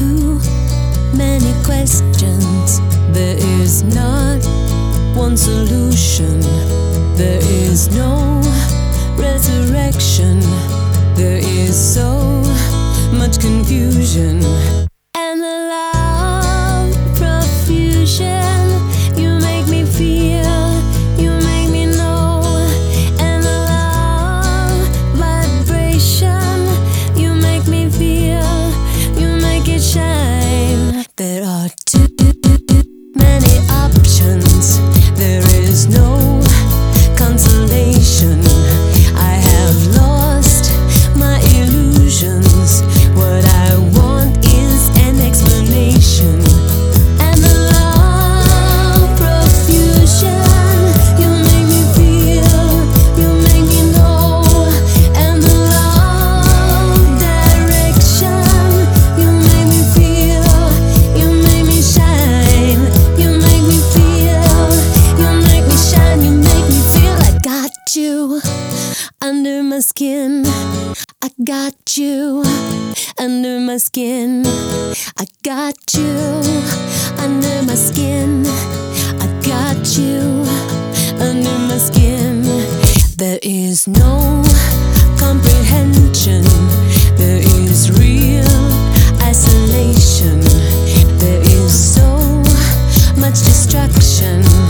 too many questions. There is not one solution. There is no resurrection. There is so much confusion. And the love options. You under my skin. I got you under my skin. I got you under my skin. I got you under my skin. There is no comprehension. There is real isolation. There is so much destruction.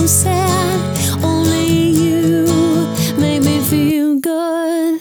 Você.